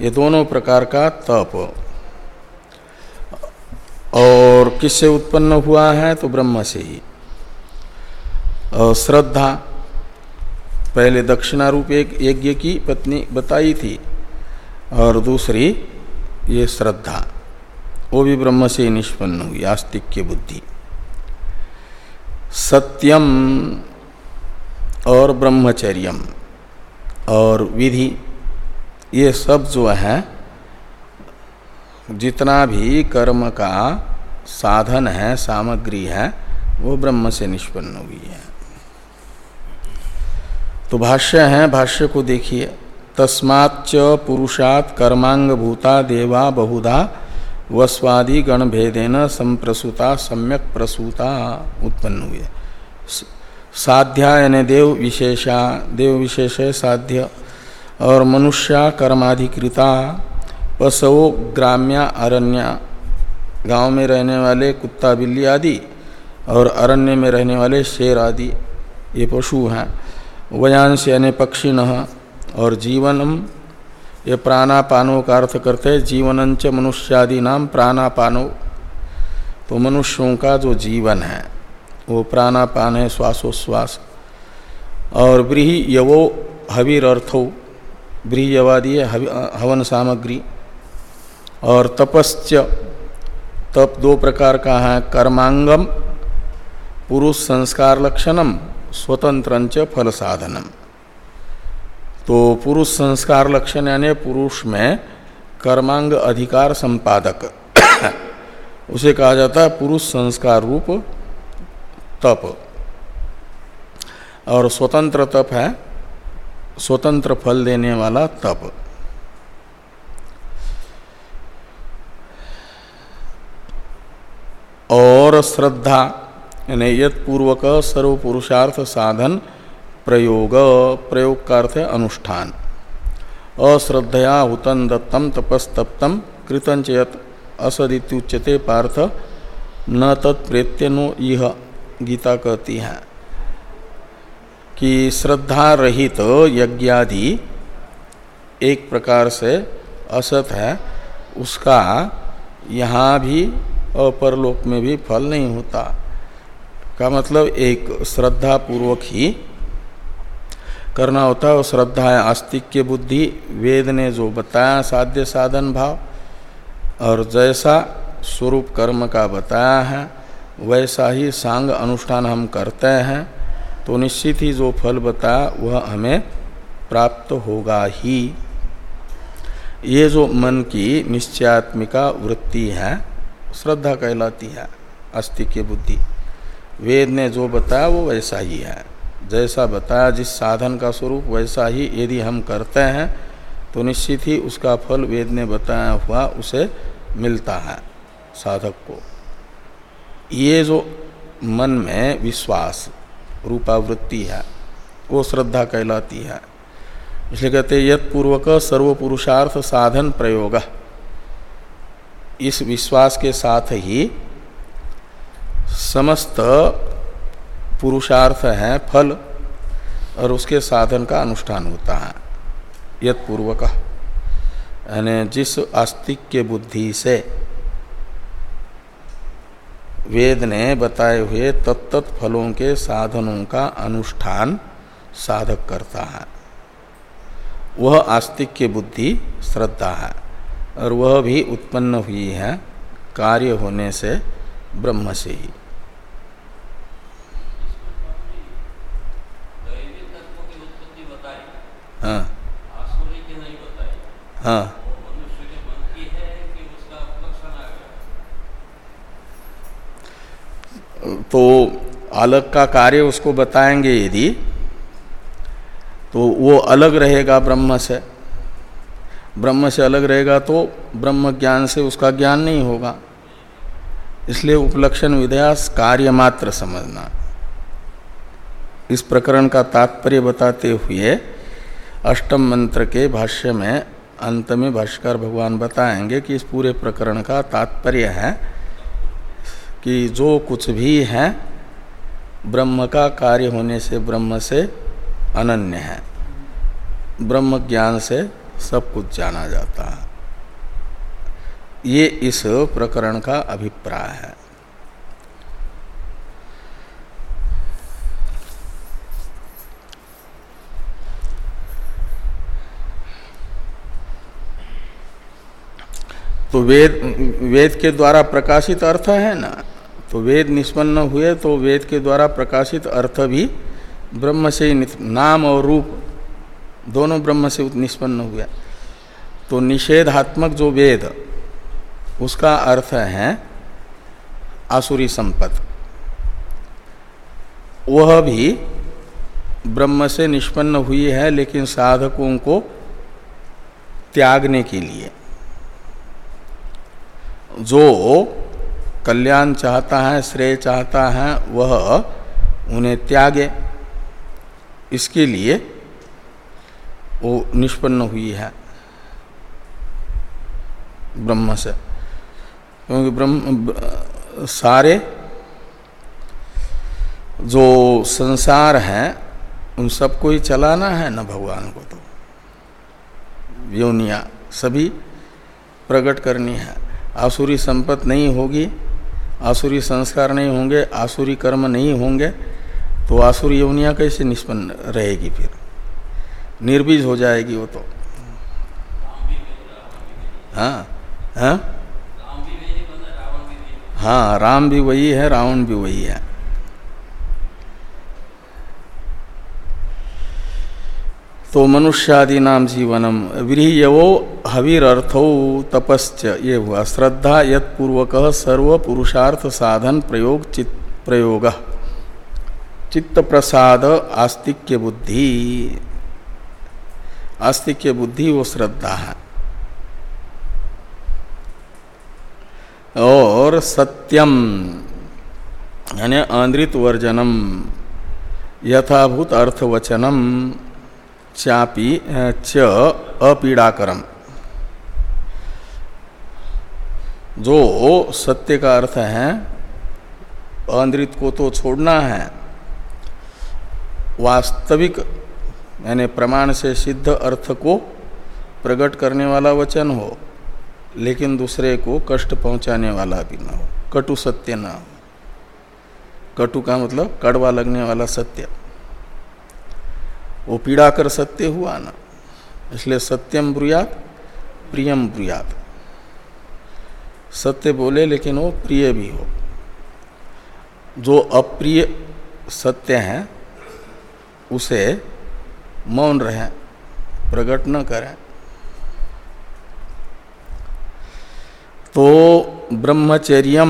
A: ये दोनों प्रकार का तप। और किससे उत्पन्न हुआ है? तो ब्रह्म से ही। और श्रद्धा, पहले दक्षिणारूप एक यज्ञ की पत्नी बताई थी, और दूसरी ये श्रद्धा। वो भी ब्रह्म से ही निष्पन्न हुई, आस्तिक की बुद्धि। सत्यम और ब्रह्मचर्यम और विधि, ये सब जो है जितना भी कर्म का साधन है, सामग्री है, वो ब्रह्म से निष्पन्न हुई है। तो भाष्य है, भाष्य को देखिए। तस्माच्च पुरुषात कर्मांग भूता देवा बहुधा वस्वादि गण भेदेन संप्रसूता सम्यक प्रसूता उत्पन्न हुए। साध्या यानी देव विशेषा, देव विशेष साध्य और मनुष्या कर्माधिकृता पशु ग्राम्या, अरण्या, गाँव में रहने वाले कुत्ता, बिल्ली आदि और अरण्य में रहने वाले शेर आदि, ये पशु हैं। वयांश यानी पक्षी न और जीवनम, ये प्राणापानों का अर्थ करते हैं जीवनंच मनुष्यादि नाम प्राणापानो। तो मनुष्यों का जो जीवन है, वो प्राणापान है, श्वासोश्वास। और ब्रीही यवो हवीर अर्थो ब्रीहयवादी है हवन सामग्री। और तपश्च तप दो प्रकार का है, कर्मांगम, पुरुष संस्कार लक्षणम, स्वतंत्र फल साधनम। तो पुरुष संस्कार लक्षण यानी पुरुष में कर्मांग अधिकार संपादक। उसे कहा जाता है पुरुष संस्कार रूप तप। और स्वतंत्र तप है, स्वतंत्र फल देने वाला तप। और श्रद्धा, यानी यत पूर्वक सर्व पुरुषार्थ साधन प्रयोग प्रयोग का अर्थ है अनुष्ठान। अश्रद्धया हुतन दत्तम तपस्तप्तम कृतंचयत असदित्युच्यते पार्थ, न तत्प्रेत्यनो यह गीता कहती है कि श्रद्धा रहित यज्ञादि एक प्रकार से असत है, उसका यहाँ भी अपरलोक में भी फल नहीं होता। का मतलब एक श्रद्धा पूर्वक ही करना होता है और श्रद्धा है आस्तिक के बुद्धि, वेद ने जो बताया, साध्य साधन भाव, और जैसा स्वरूप कर्म का बताया है, वैसा ही सांग अनुष्ठान हम करते हैं तो निश्चित ही जो फल बताया, वह हमें प्राप्त होगा ही। ये जो मन की निश्चयात्मिका वृत्ति है श्रद्धा कहलाती है अस्तिक बुद्धि। वेद ने जो बताया वो वैसा ही है। जैसा बताया जिस साधन का स्वरूप वैसा ही यदि हम करते हैं तो निश्चित ही उसका फल वेद ने बताया हुआ उसे मिलता है साधक को। ये जो मन में विश्वास, रूपावृत्ति है, वो श्रद्धा कहलाती है। इसलिए कहते यद पूर्वक सर्व पुरुषार्थ साधन प्रयोग। इस विश्वास के साथ ही समस्त पुरुषार्थ है, फल, और उसके साधन का अनुष्ठान होता है। यद पूर्वक, यानी जिस आस्तिक के बुद्धि से वेद ने बताए हुए तत्त फलों के साधनों का अनुष्ठान साधक करता है, वह आस्तिक के बुद्धि श्रद्धा है। और वह भी उत्पन्न हुई है कार्य होने से ब्रह्म से ही। हाँ।, हाँ। तो अलग का कार्य उसको बताएँगे यदि तो वो अलग रहेगा ब्रह्म से। ब्रह्म से अलग रहेगा तो ब्रह्म ज्ञान से उसका ज्ञान नहीं होगा। इसलिए उपलक्षण विध्यास कार्य मात्र समझना। इस प्रकरण का तात्पर्य बताते हुए अष्टम मंत्र के भाष्य में अंत में भाष्कर भगवान बताएँगे कि इस पूरे प्रकरण का तात्पर्य है कि जो कुछ भी है, ब्रह्म का कार्य होने से ब्रह्म से अनन्य है। ब्रह्म ज्ञान से सब कुछ जाना जाता है। ये इस प्रकरण का अभिप्राय है। तो वेद वेद के द्वारा प्रकाशित अर्थ है ना? तो वेद निष्पन्न हुए तो वेद के द्वारा प्रकाशित अर्थ भी ब्रह्म से ही नाम और रूप दोनों ब्रह्म से निष्पन्न हुआ। तो निषेधात्मक जो वेद, उसका अर्थ है आसुरी संपत वह भी ब्रह्म से निष्पन्न हुई है, लेकिन साधकों को त्यागने के लिए। जो कल्याण चाहता है, श्रेय चाहता है, वह उन्हें त्यागे। इसके लिए वो निष्पन्न हुई है ब्रह्म से। क्योंकि ब्रह्म सारे जो संसार है, उन सबको ही चलाना है न भगवान को तो। योनिया सभी प्रकट करनी है। आसुरी संपत्त नहीं होगी, आसुरी संस्कार नहीं होंगे, आसुरी कर्म नहीं होंगे तो आसुरी यौनिया कैसे निष्पन्न रहेगी फिर? निर्बीज हो जाएगी वो तो। हाँ हाँ? हाँ राम भी वही है, रावण भी वही है। तो मनुष्यादि नाम जीवनम, व्रीयवो हवीरर्थो तपश्च, ये हुआ श्रद्धा यत्पूर्वक सर्व पुरुषार्थ साधन प्रयोग चित, प्रयोग। चित्त प्रसाद आस्तिक्य बुद्धि आस्तिक्य बुद्धि वो श्रद्धा है। और सत्यम, यानी आंद्रित वर्जनम, यथाभूत अर्थवचनम, चापी च, अपीड़ाकरम। जो सत्य का अर्थ है, आंद्रित को तो छोड़ना है, वास्तविक यानी प्रमाण से सिद्ध अर्थ को प्रकट करने वाला वचन हो, लेकिन दूसरे को कष्ट पहुँचाने वाला भी ना हो। कटु सत्य ना हो कटु का मतलब कड़वा लगने वाला सत्य। वो पीड़ा कर सत्य हुआ ना, इसलिए सत्यम ब्रुयात, प्रियम ब्रुयात। सत्य बोले लेकिन वो प्रिय भी हो। जो अप्रिय सत्य है, उसे मौन रहे, प्रकट न करें। तो ब्रह्मचर्य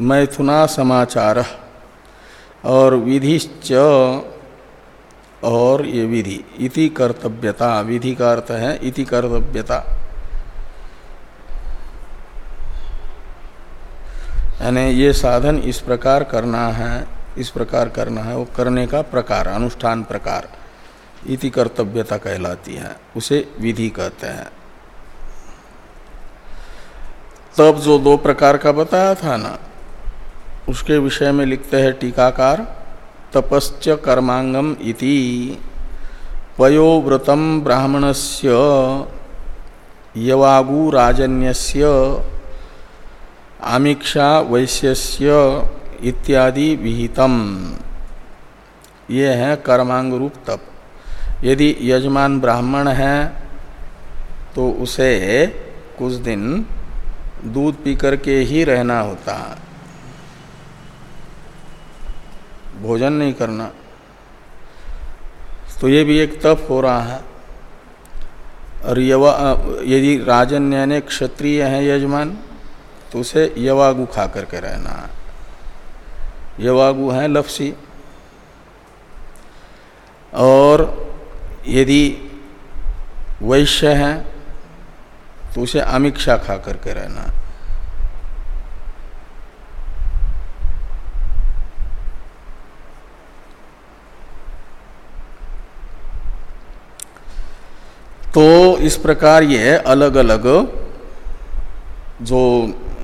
A: मैथुना समाचार और विधिश्च और ये विधि, इति कर्तव्यता, विधि का अर्थ है इति कर्तव्यता। यानी ये साधन इस प्रकार करना है इस प्रकार करना है, वो करने का प्रकार, अनुष्ठान प्रकार, इति कर्तव्यता कहलाती है, उसे विधि कहते हैं। तब जो दो प्रकार का बताया था ना, उसके विषय में लिखते हैं टीकाकार, तपश्च कर्मांगम इति पयोव्रतम ब्राह्मणस्य, यवागु राजन्यस्य, आमीक्षा वैश्यस्य इत्यादि विहितम। ये है कर्मांग रूप तप। यदि यजमान ब्राह्मण है तो उसे कुछ दिन दूध पी करके ही रहना होता। है भोजन नहीं करना। तो ये भी एक तप हो रहा है। और यवा, यदि राजन्य ने क्षत्रिय है यजमान तो उसे यवागु खा करके रहना। है यवागु है लफसी। और यदि वैश्य है तो उसे अमीक्षा खा करके रहना है। तो इस प्रकार ये अलग अलग जो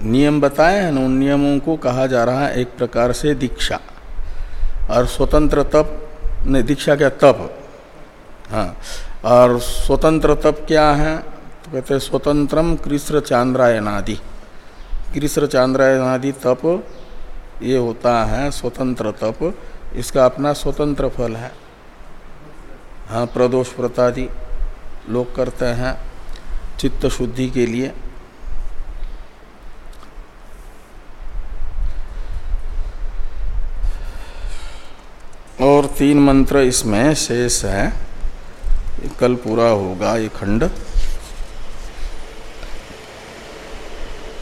A: नियम बताए हैं ना उन नियमों को कहा जा रहा है एक प्रकार से दीक्षा। और स्वतंत्र तप, नहीं, दीक्षा क्या, तप। हाँ और स्वतंत्र तप क्या है? तो कहते हैं, स्वतंत्रम कृष्ण चांद्रायनादि। कृष्ण चांद्रायनादि तप, ये होता है स्वतंत्र तप। इसका अपना स्वतंत्र फल है। हाँ प्रदोष व्रतादि लोग करते हैं चित्त शुद्धि के लिए। और तीन मंत्र इसमें शेष है। कल पूरा होगा ये खंड।